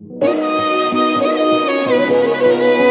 Thank you.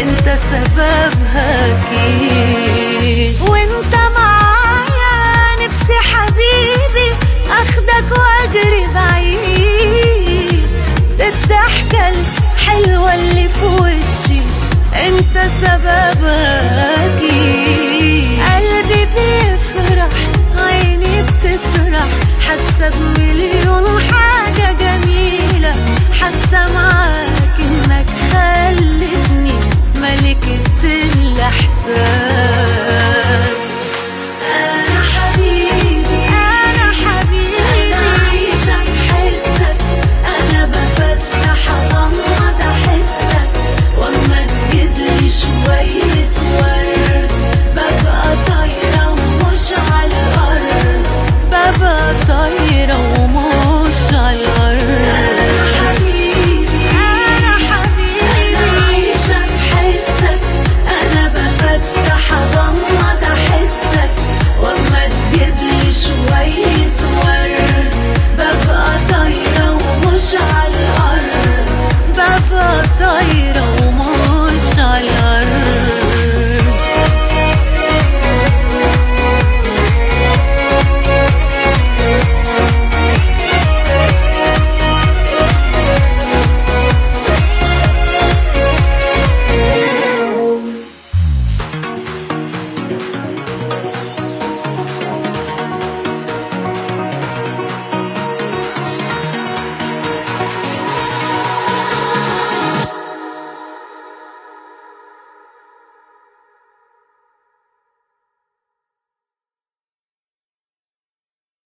انت سببها أكيد. وانت